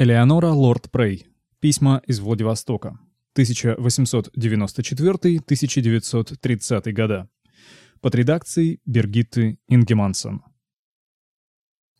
Элеонора Лорд Прей. Письма из Владивостока. 1894-1930 года. Под редакцией Бергитты Ингемансон.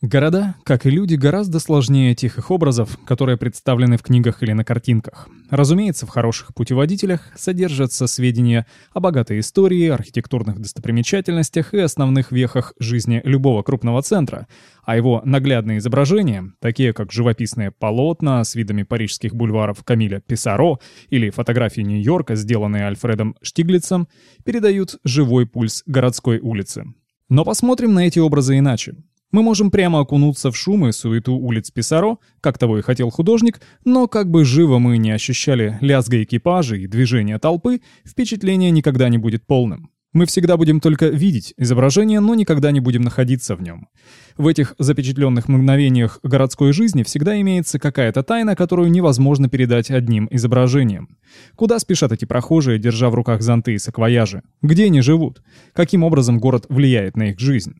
Города, как и люди, гораздо сложнее тех их образов, которые представлены в книгах или на картинках. Разумеется, в хороших путеводителях содержатся сведения о богатой истории, архитектурных достопримечательностях и основных вехах жизни любого крупного центра, а его наглядные изображения, такие как живописные полотна с видами парижских бульваров Камиля Писаро или фотографии Нью-Йорка, сделанные Альфредом Штиглицем, передают живой пульс городской улицы. Но посмотрим на эти образы иначе. Мы можем прямо окунуться в шум и суету улиц Писаро, как того и хотел художник, но как бы живо мы не ощущали лязга экипажей и движения толпы, впечатление никогда не будет полным. Мы всегда будем только видеть изображение, но никогда не будем находиться в нем. В этих запечатленных мгновениях городской жизни всегда имеется какая-то тайна, которую невозможно передать одним изображением. Куда спешат эти прохожие, держа в руках зонты и саквояжи? Где они живут? Каким образом город влияет на их жизнь?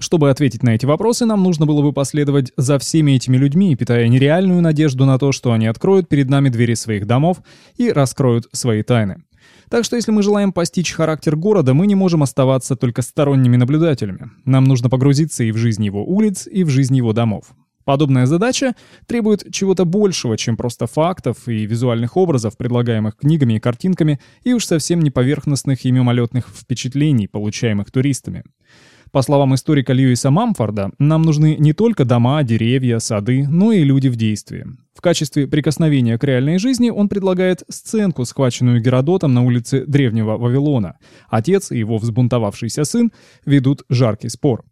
Чтобы ответить на эти вопросы, нам нужно было бы последовать за всеми этими людьми, питая нереальную надежду на то, что они откроют перед нами двери своих домов и раскроют свои тайны. Так что если мы желаем постичь характер города, мы не можем оставаться только сторонними наблюдателями. Нам нужно погрузиться и в жизнь его улиц, и в жизнь его домов. Подобная задача требует чего-то большего, чем просто фактов и визуальных образов, предлагаемых книгами и картинками, и уж совсем не поверхностных и мимолетных впечатлений, получаемых туристами. По словам историка Льюиса Мамфорда, нам нужны не только дома, деревья, сады, но и люди в действии. В качестве прикосновения к реальной жизни он предлагает сценку, схваченную Геродотом на улице Древнего Вавилона. Отец и его взбунтовавшийся сын ведут жаркий спор.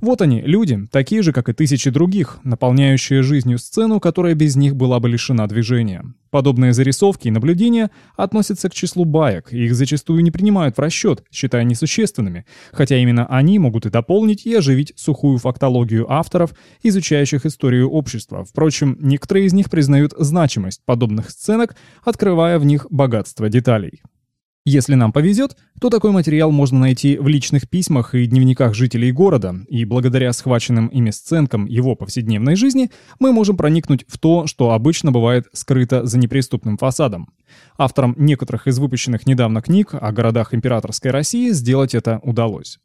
Вот они, люди, такие же, как и тысячи других, наполняющие жизнью сцену, которая без них была бы лишена движения. Подобные зарисовки и наблюдения относятся к числу баек, их зачастую не принимают в расчет, считая несущественными, хотя именно они могут и дополнить, и оживить сухую фактологию авторов, изучающих историю общества. Впрочем, некоторые из них признают значимость подобных сценок, открывая в них богатство деталей. Если нам повезет, то такой материал можно найти в личных письмах и дневниках жителей города, и благодаря схваченным ими сценкам его повседневной жизни мы можем проникнуть в то, что обычно бывает скрыто за неприступным фасадом. Авторам некоторых из выпущенных недавно книг о городах императорской России сделать это удалось.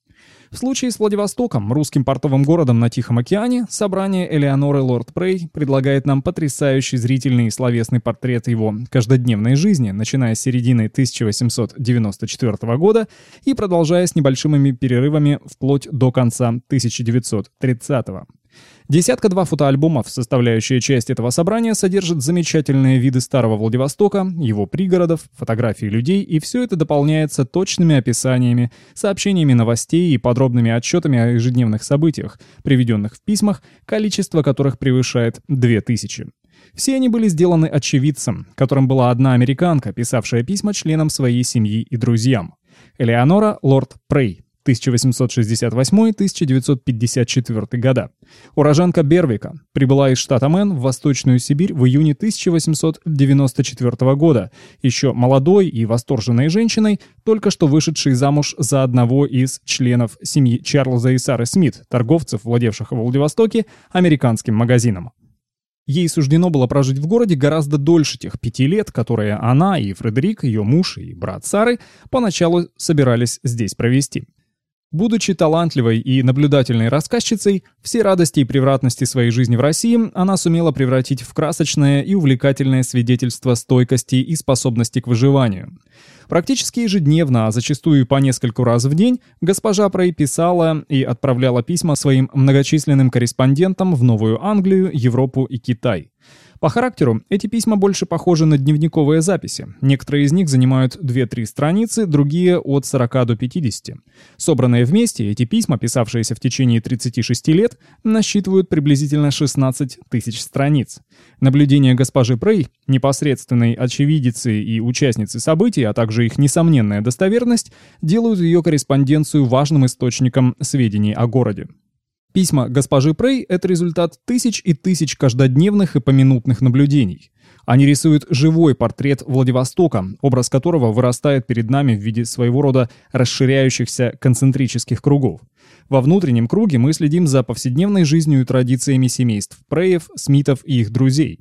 В случае с Владивостоком, русским портовым городом на Тихом океане, собрание Элеоноры Лорд Прей предлагает нам потрясающий зрительный и словесный портрет его каждодневной жизни, начиная с середины 1894 года и продолжая с небольшими перерывами вплоть до конца 1930 года. Десятка-два фотоальбомов, составляющие часть этого собрания, содержат замечательные виды старого Владивостока, его пригородов, фотографии людей, и все это дополняется точными описаниями, сообщениями новостей и подробными отчетами о ежедневных событиях, приведенных в письмах, количество которых превышает 2000. Все они были сделаны очевидцем, которым была одна американка, писавшая письма членам своей семьи и друзьям. Элеонора Лорд Прей, 1868-1954 года. Уроженка Бервика прибыла из штата Мэн в Восточную Сибирь в июне 1894 года, еще молодой и восторженной женщиной, только что вышедшей замуж за одного из членов семьи Чарльза и Сары Смит, торговцев, владевших в Владивостоке американским магазином. Ей суждено было прожить в городе гораздо дольше тех пяти лет, которые она и Фредерик, ее муж и брат Сары, поначалу собирались здесь провести. Будучи талантливой и наблюдательной рассказчицей, все радости и превратности своей жизни в России она сумела превратить в красочное и увлекательное свидетельство стойкости и способности к выживанию. Практически ежедневно, а зачастую по нескольку раз в день, госпожа Прей писала и отправляла письма своим многочисленным корреспондентам в Новую Англию, Европу и Китай. По характеру эти письма больше похожи на дневниковые записи. Некоторые из них занимают 2-3 страницы, другие от 40 до 50. Собранные вместе, эти письма, писавшиеся в течение 36 лет, насчитывают приблизительно 16 тысяч страниц. Наблюдения госпожи Прей, непосредственной очевидицы и участницы событий, а также их несомненная достоверность, делают ее корреспонденцию важным источником сведений о городе. Письма госпожи Прей — это результат тысяч и тысяч каждодневных и поминутных наблюдений. Они рисуют живой портрет Владивостока, образ которого вырастает перед нами в виде своего рода расширяющихся концентрических кругов. Во внутреннем круге мы следим за повседневной жизнью и традициями семейств Преев, Смитов и их друзей.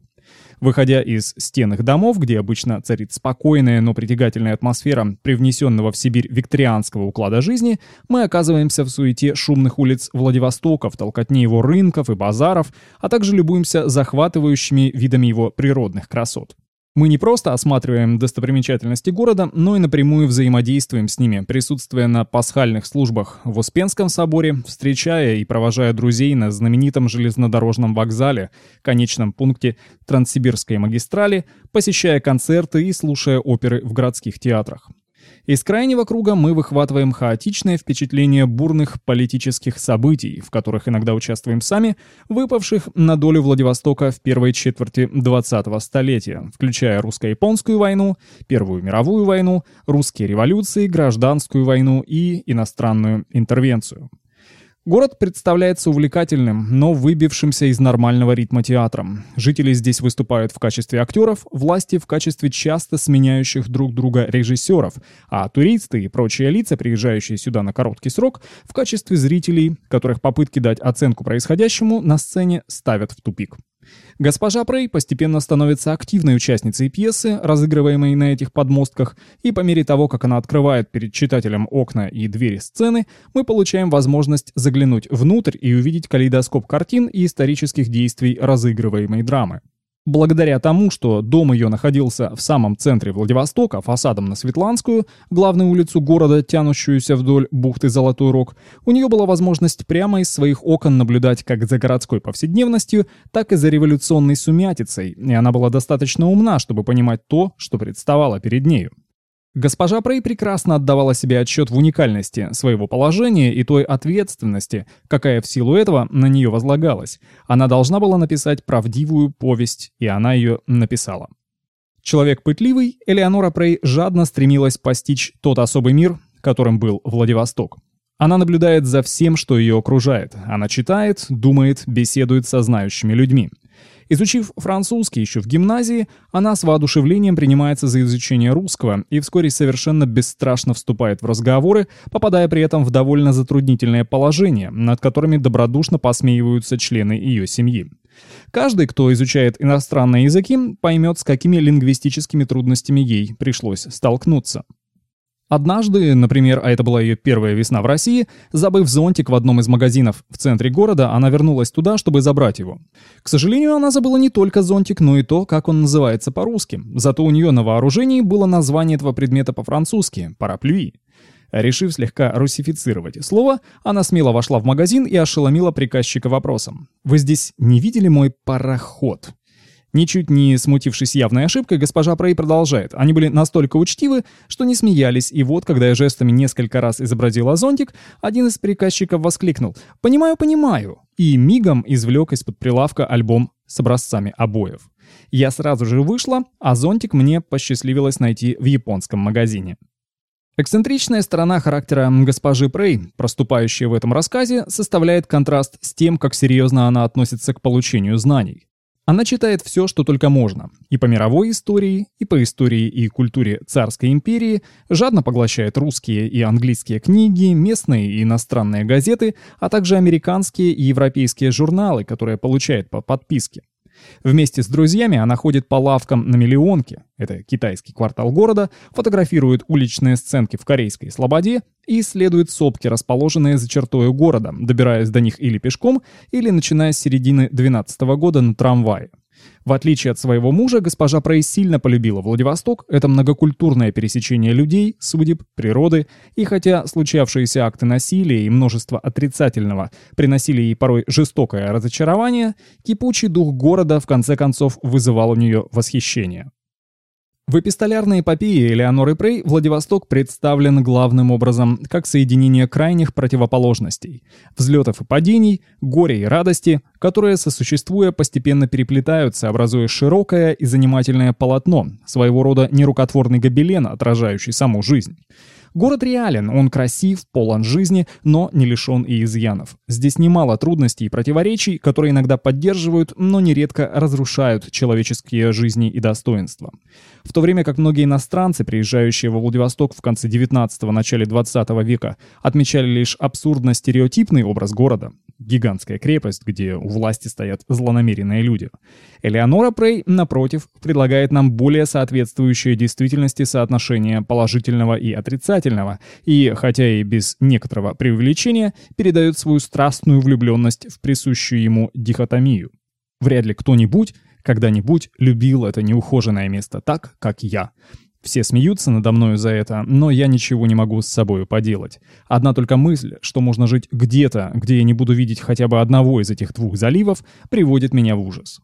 Выходя из стен их домов, где обычно царит спокойная, но притягательная атмосфера привнесенного в Сибирь викторианского уклада жизни, мы оказываемся в суете шумных улиц Владивостока, в толкотне его рынков и базаров, а также любуемся захватывающими видами его природных красот. Мы не просто осматриваем достопримечательности города, но и напрямую взаимодействуем с ними, присутствуя на пасхальных службах в Успенском соборе, встречая и провожая друзей на знаменитом железнодорожном вокзале, конечном пункте Транссибирской магистрали, посещая концерты и слушая оперы в городских театрах. Из крайнего круга мы выхватываем хаотичное впечатление бурных политических событий, в которых иногда участвуем сами, выпавших на долю Владивостока в первой четверти 20-го столетия, включая русско-японскую войну, Первую мировую войну, русские революции, гражданскую войну и иностранную интервенцию. Город представляется увлекательным, но выбившимся из нормального ритма театром. Жители здесь выступают в качестве актеров, власти в качестве часто сменяющих друг друга режиссеров, а туристы и прочие лица, приезжающие сюда на короткий срок, в качестве зрителей, которых попытки дать оценку происходящему на сцене ставят в тупик. Госпожа Прей постепенно становится активной участницей пьесы, разыгрываемой на этих подмостках, и по мере того, как она открывает перед читателем окна и двери сцены, мы получаем возможность заглянуть внутрь и увидеть калейдоскоп картин и исторических действий разыгрываемой драмы. Благодаря тому, что дом ее находился в самом центре Владивостока, фасадом на Светланскую, главную улицу города, тянущуюся вдоль бухты Золотой Рог, у нее была возможность прямо из своих окон наблюдать как за городской повседневностью, так и за революционной сумятицей, и она была достаточно умна, чтобы понимать то, что представало перед нею. Госпожа Прей прекрасно отдавала себе отчет в уникальности своего положения и той ответственности, какая в силу этого на нее возлагалась. Она должна была написать правдивую повесть, и она ее написала. Человек пытливый, Элеонора Прей жадно стремилась постичь тот особый мир, которым был Владивосток. Она наблюдает за всем, что ее окружает. Она читает, думает, беседует со знающими людьми. Изучив французский еще в гимназии, она с воодушевлением принимается за изучение русского и вскоре совершенно бесстрашно вступает в разговоры, попадая при этом в довольно затруднительное положение, над которыми добродушно посмеиваются члены ее семьи. Каждый, кто изучает иностранные языки, поймет, с какими лингвистическими трудностями ей пришлось столкнуться. Однажды, например, а это была ее первая весна в России, забыв зонтик в одном из магазинов в центре города, она вернулась туда, чтобы забрать его. К сожалению, она забыла не только зонтик, но и то, как он называется по-русски. Зато у нее на вооружении было название этого предмета по-французски – параплюи. Решив слегка русифицировать слово, она смело вошла в магазин и ошеломила приказчика вопросом. «Вы здесь не видели мой пароход?» Ничуть не смутившись явной ошибкой, госпожа Прей продолжает. Они были настолько учтивы, что не смеялись, и вот, когда я жестами несколько раз изобразила зонтик, один из приказчиков воскликнул «Понимаю, понимаю!» и мигом извлек из-под прилавка альбом с образцами обоев. Я сразу же вышла, а зонтик мне посчастливилось найти в японском магазине. Эксцентричная сторона характера госпожи Прей, проступающая в этом рассказе, составляет контраст с тем, как серьезно она относится к получению знаний. Она читает все, что только можно, и по мировой истории, и по истории и культуре царской империи, жадно поглощает русские и английские книги, местные и иностранные газеты, а также американские и европейские журналы, которые получает по подписке. Вместе с друзьями она ходит по лавкам на Миллионке, это китайский квартал города, фотографирует уличные сценки в Корейской Слободе и исследует сопки, расположенные за чертой города, добираясь до них или пешком, или начиная с середины 12 года на трамвае. В отличие от своего мужа, госпожа Прей сильно полюбила Владивосток, это многокультурное пересечение людей, судеб, природы, и хотя случавшиеся акты насилия и множество отрицательного приносили ей порой жестокое разочарование, кипучий дух города в конце концов вызывал у нее восхищение. В эпистолярной эпопее Элеоноры Прей Владивосток представлен главным образом как соединение крайних противоположностей – взлетов и падений, горя и радости, которые, сосуществуя, постепенно переплетаются, образуя широкое и занимательное полотно, своего рода нерукотворный гобелен, отражающий саму жизнь. Город реален, он красив, полон жизни, но не лишен и изъянов. Здесь немало трудностей и противоречий, которые иногда поддерживают, но нередко разрушают человеческие жизни и достоинства. В то время как многие иностранцы, приезжающие во Владивосток в конце 19-го, начале 20 века, отмечали лишь абсурдно-стереотипный образ города, гигантская крепость, где у власти стоят злонамеренные люди. Элеонора Прей, напротив, предлагает нам более соответствующее действительности соотношение положительного и отрицательного, и, хотя и без некоторого преувеличения, передает свою страстную влюбленность в присущую ему дихотомию. Вряд ли кто-нибудь когда-нибудь любил это неухоженное место так, как я. Все смеются надо мною за это, но я ничего не могу с собой поделать. Одна только мысль, что можно жить где-то, где я не буду видеть хотя бы одного из этих двух заливов, приводит меня в ужас.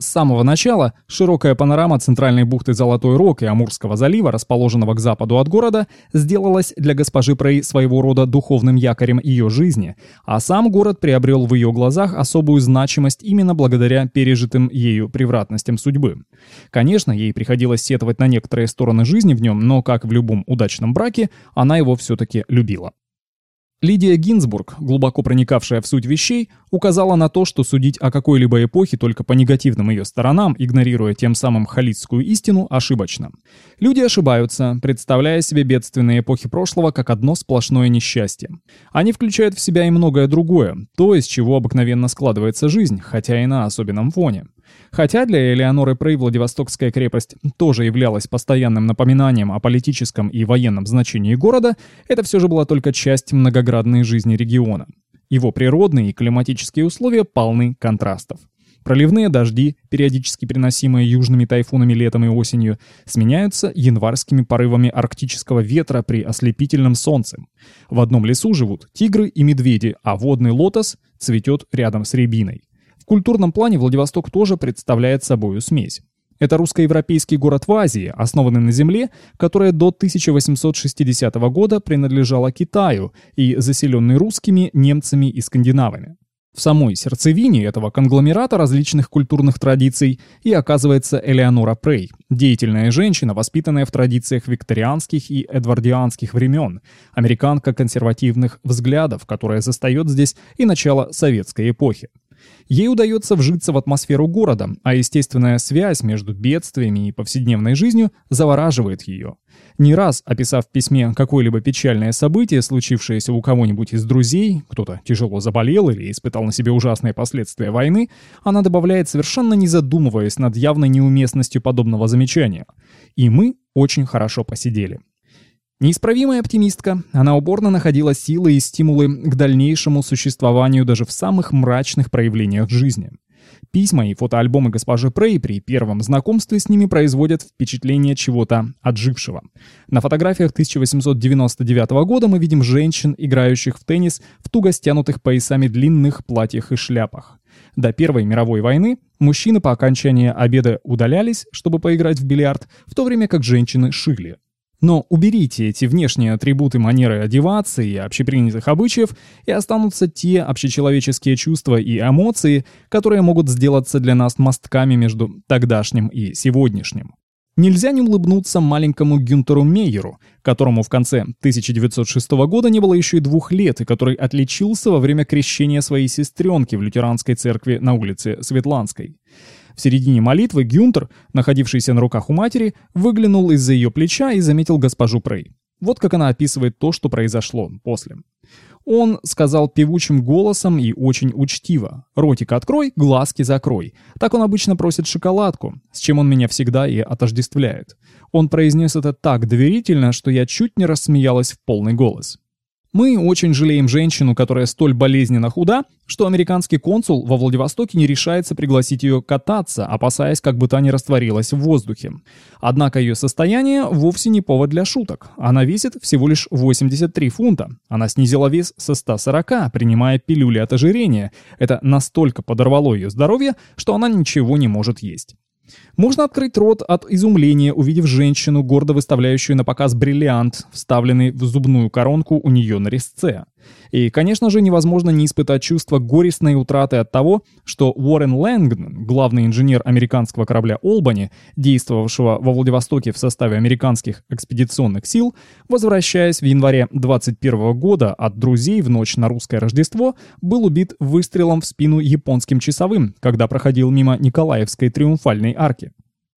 С самого начала широкая панорама центральной бухты Золотой Рог и Амурского залива, расположенного к западу от города, сделалась для госпожи Прей своего рода духовным якорем ее жизни, а сам город приобрел в ее глазах особую значимость именно благодаря пережитым ею превратностям судьбы. Конечно, ей приходилось сетовать на некоторые стороны жизни в нем, но, как в любом удачном браке, она его все-таки любила. Лидия Гинзбург, глубоко проникавшая в суть вещей, указала на то, что судить о какой-либо эпохе только по негативным ее сторонам, игнорируя тем самым халитскую истину, ошибочно. Люди ошибаются, представляя себе бедственные эпохи прошлого как одно сплошное несчастье. Они включают в себя и многое другое, то, из чего обыкновенно складывается жизнь, хотя и на особенном фоне. Хотя для Элеоноры Прей Владивостокская крепость тоже являлась постоянным напоминанием о политическом и военном значении города, это все же была только часть многоградной жизни региона. Его природные и климатические условия полны контрастов. Проливные дожди, периодически приносимые южными тайфунами летом и осенью, сменяются январскими порывами арктического ветра при ослепительном солнце. В одном лесу живут тигры и медведи, а водный лотос цветет рядом с рябиной культурном плане Владивосток тоже представляет собою смесь. Это русско-европейский город в Азии, основанный на земле, которая до 1860 года принадлежала Китаю и заселенный русскими, немцами и скандинавами. В самой сердцевине этого конгломерата различных культурных традиций и оказывается Элеонора Прей, деятельная женщина, воспитанная в традициях викторианских и эдвардианских времен, американка консервативных взглядов, которая застает здесь и начало советской эпохи. Ей удается вжиться в атмосферу города, а естественная связь между бедствиями и повседневной жизнью завораживает ее. Не раз, описав в письме какое-либо печальное событие, случившееся у кого-нибудь из друзей, кто-то тяжело заболел или испытал на себе ужасные последствия войны, она добавляет, совершенно не задумываясь над явной неуместностью подобного замечания. И мы очень хорошо посидели. Неисправимая оптимистка, она упорно находила силы и стимулы к дальнейшему существованию даже в самых мрачных проявлениях жизни. Письма и фотоальбомы госпожи Прей при первом знакомстве с ними производят впечатление чего-то отжившего. На фотографиях 1899 года мы видим женщин, играющих в теннис в туго стянутых поясами длинных платьях и шляпах. До Первой мировой войны мужчины по окончании обеда удалялись, чтобы поиграть в бильярд, в то время как женщины шили. Но уберите эти внешние атрибуты манеры одеваться и общепринятых обычаев, и останутся те общечеловеческие чувства и эмоции, которые могут сделаться для нас мостками между тогдашним и сегодняшним. Нельзя не улыбнуться маленькому Гюнтеру Мейеру, которому в конце 1906 года не было еще и двух лет, и который отличился во время крещения своей сестренки в лютеранской церкви на улице Светланской. В середине молитвы Гюнтер, находившийся на руках у матери, выглянул из-за ее плеча и заметил госпожу Прей. Вот как она описывает то, что произошло после. Он сказал певучим голосом и очень учтиво. «Ротик открой, глазки закрой». Так он обычно просит шоколадку, с чем он меня всегда и отождествляет. Он произнес это так доверительно, что я чуть не рассмеялась в полный голос. Мы очень жалеем женщину, которая столь болезненно худа, что американский консул во Владивостоке не решается пригласить ее кататься, опасаясь, как бы та не растворилась в воздухе. Однако ее состояние вовсе не повод для шуток. Она весит всего лишь 83 фунта. Она снизила вес со 140, принимая пилюли от ожирения. Это настолько подорвало ее здоровье, что она ничего не может есть. Можно открыть рот от изумления, увидев женщину, гордо выставляющую на показ бриллиант, вставленный в зубную коронку у нее на резце. И, конечно же, невозможно не испытать чувство горестной утраты от того, что Уоррен Лэнгдон, главный инженер американского корабля «Олбани», действовавшего во Владивостоке в составе американских экспедиционных сил, возвращаясь в январе 21 года от друзей в ночь на русское Рождество, был убит выстрелом в спину японским часовым, когда проходил мимо Николаевской триумфальной арки.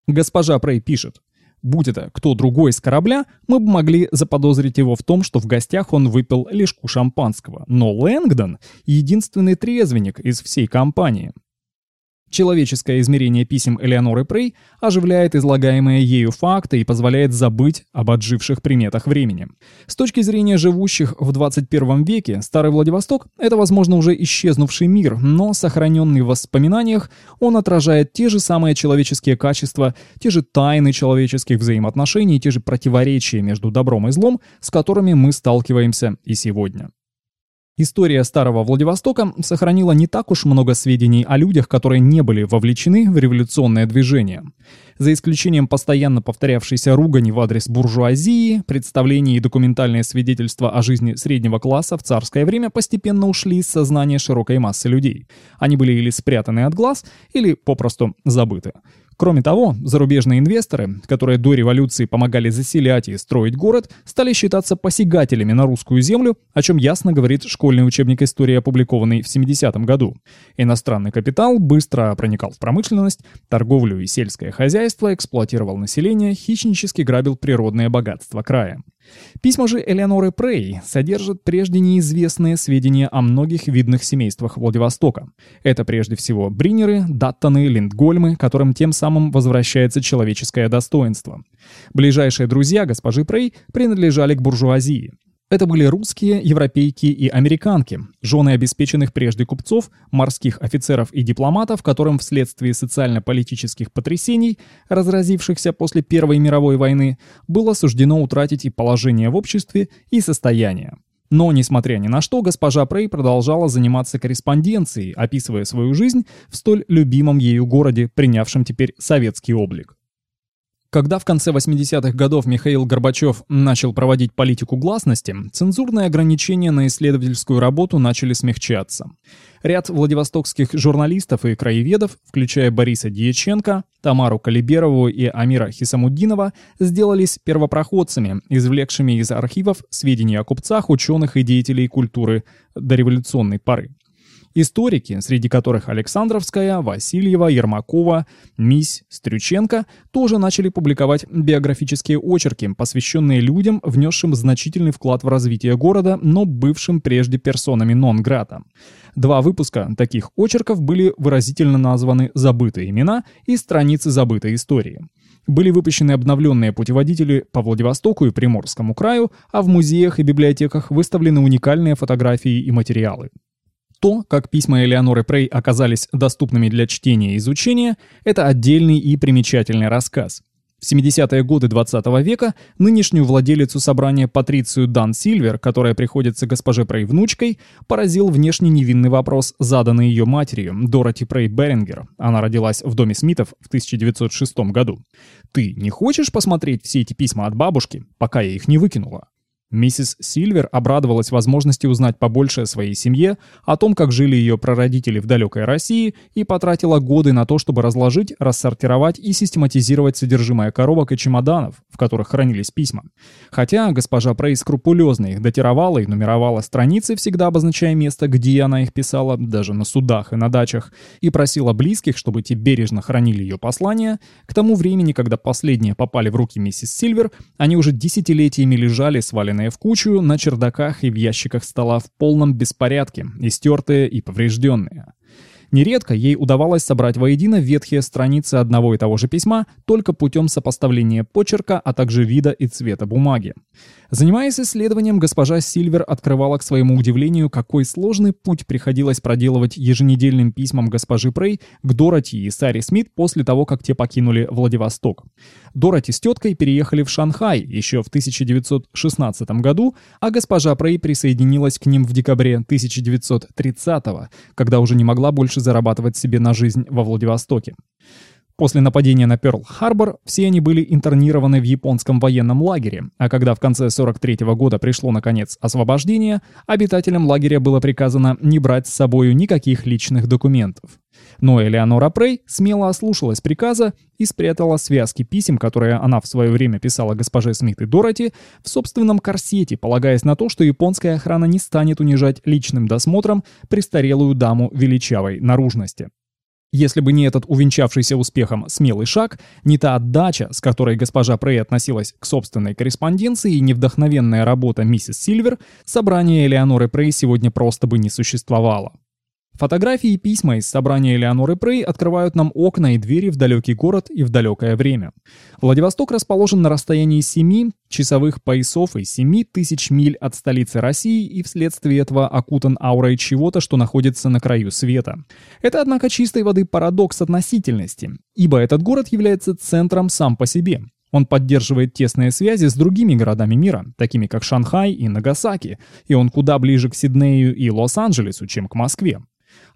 Госпожа Прей пишет. Будь это кто другой с корабля, мы бы могли заподозрить его в том, что в гостях он выпил лишку шампанского. Но Лэнгдон — единственный трезвенник из всей компании. Человеческое измерение писем Элеоноры Прей оживляет излагаемые ею факты и позволяет забыть об отживших приметах времени. С точки зрения живущих в 21 веке, Старый Владивосток — это, возможно, уже исчезнувший мир, но сохраненный в воспоминаниях, он отражает те же самые человеческие качества, те же тайны человеческих взаимоотношений, те же противоречия между добром и злом, с которыми мы сталкиваемся и сегодня. История Старого Владивостока сохранила не так уж много сведений о людях, которые не были вовлечены в революционное движение. За исключением постоянно повторявшейся ругани в адрес буржуазии, представления и документальные свидетельства о жизни среднего класса в царское время постепенно ушли из сознания широкой массы людей. Они были или спрятаны от глаз, или попросту забыты. Кроме того, зарубежные инвесторы, которые до революции помогали заселять и строить город, стали считаться посягателями на русскую землю, о чем ясно говорит школьный учебник истории, опубликованный в 70-м году. Иностранный капитал быстро проникал в промышленность, торговлю и сельское хозяйство, эксплуатировал население, хищнически грабил природное богатство края. Письма же Элеоноры Прей содержат прежде неизвестные сведения о многих видных семействах Владивостока. Это прежде всего Бринеры, Даттоны, Линдгольмы, которым тем самым возвращается человеческое достоинство. Ближайшие друзья госпожи Прей принадлежали к буржуазии. Это были русские, европейки и американки, жены обеспеченных прежде купцов, морских офицеров и дипломатов, которым вследствие социально-политических потрясений, разразившихся после Первой мировой войны, было суждено утратить и положение в обществе, и состояние. Но, несмотря ни на что, госпожа Прей продолжала заниматься корреспонденцией, описывая свою жизнь в столь любимом ею городе, принявшем теперь советский облик. Когда в конце 80-х годов Михаил Горбачев начал проводить политику гласности, цензурные ограничения на исследовательскую работу начали смягчаться. Ряд владивостокских журналистов и краеведов, включая Бориса Дьяченко, Тамару Калиберову и Амира Хисамуддинова, сделались первопроходцами, извлекшими из архивов сведения о купцах, ученых и деятелей культуры дореволюционной поры. Историки, среди которых Александровская, Васильева, Ермакова, Мись, Стрюченко, тоже начали публиковать биографические очерки, посвященные людям, внесшим значительный вклад в развитие города, но бывшим прежде персонами нон-грата. Два выпуска таких очерков были выразительно названы «Забытые имена» и «Страницы забытой истории» были выпущены обновленные путеводители по Владивостоку и Приморскому краю, а в музеях и библиотеках выставлены уникальные фотографии и материалы. То, как письма Элеоноры Прей оказались доступными для чтения и изучения, это отдельный и примечательный рассказ. В 70-е годы 20 -го века нынешнюю владелицу собрания Патрицию Дан Сильвер, которая приходится госпоже Прей внучкой, поразил внешне невинный вопрос, заданный ее матерью, Дороти Прей Берингер. Она родилась в доме Смитов в 1906 году. «Ты не хочешь посмотреть все эти письма от бабушки, пока я их не выкинула?» Миссис Сильвер обрадовалась возможности узнать побольше о своей семье, о том, как жили ее прародители в далекой России, и потратила годы на то, чтобы разложить, рассортировать и систематизировать содержимое коробок и чемоданов, в которых хранились письма. Хотя госпожа Прей скрупулезно их датировала и нумеровала страницы, всегда обозначая место, где она их писала, даже на судах и на дачах, и просила близких, чтобы те бережно хранили ее послания, к тому времени, когда последние попали в руки миссис Сильвер, они уже десятилетиями лежали сваленные сваленные в кучу на чердаках и в ящиках стола в полном беспорядке, истертые и поврежденные. Нередко ей удавалось собрать воедино ветхие страницы одного и того же письма только путем сопоставления почерка, а также вида и цвета бумаги. Занимаясь исследованием, госпожа Сильвер открывала к своему удивлению, какой сложный путь приходилось проделывать еженедельным письмам госпожи Прей к Дороти и Саре Смит после того, как те покинули Владивосток. Дороти с теткой переехали в Шанхай еще в 1916 году, а госпожа Прей присоединилась к ним в декабре 1930 когда уже не могла больше зарабатывать себе на жизнь во Владивостоке. После нападения на Пёрл-Харбор все они были интернированы в японском военном лагере, а когда в конце 43 -го года пришло, наконец, освобождение, обитателям лагеря было приказано не брать с собою никаких личных документов. Но Элеонора Прей смело ослушалась приказа и спрятала связки писем, которые она в свое время писала госпоже Смит и Дороти, в собственном корсете, полагаясь на то, что японская охрана не станет унижать личным досмотром престарелую даму величавой наружности. Если бы не этот увенчавшийся успехом смелый шаг, не та отдача, с которой госпожа Прей относилась к собственной корреспонденции и невдохновенная работа миссис Сильвер, собрание Элеоноры Прей сегодня просто бы не существовало. Фотографии и письма из собрания Элеоноры Прей открывают нам окна и двери в далекий город и в далекое время. Владивосток расположен на расстоянии 7 часовых поясов и 7 тысяч миль от столицы России и вследствие этого окутан аурой чего-то, что находится на краю света. Это, однако, чистой воды парадокс относительности, ибо этот город является центром сам по себе. Он поддерживает тесные связи с другими городами мира, такими как Шанхай и Нагасаки, и он куда ближе к Сиднею и Лос-Анджелесу, чем к Москве.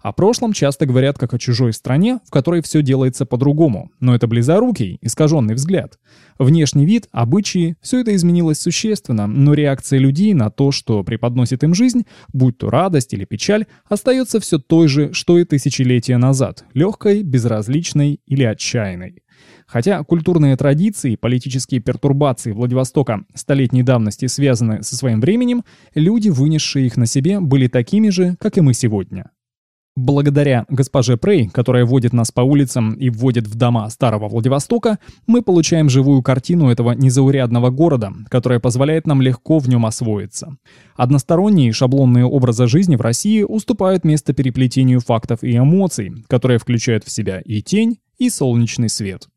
О прошлом часто говорят как о чужой стране, в которой все делается по-другому, но это близорукий, искаженный взгляд. Внешний вид, обычаи – все это изменилось существенно, но реакция людей на то, что преподносит им жизнь, будь то радость или печаль, остается все той же, что и тысячелетия назад – легкой, безразличной или отчаянной. Хотя культурные традиции и политические пертурбации Владивостока столетней давности связаны со своим временем, люди, вынесшие их на себе, были такими же, как и мы сегодня. Благодаря госпоже Прей, которая водит нас по улицам и вводит в дома старого Владивостока, мы получаем живую картину этого незаурядного города, которая позволяет нам легко в нем освоиться. Односторонние шаблонные образы жизни в России уступают место переплетению фактов и эмоций, которые включают в себя и тень, и солнечный свет.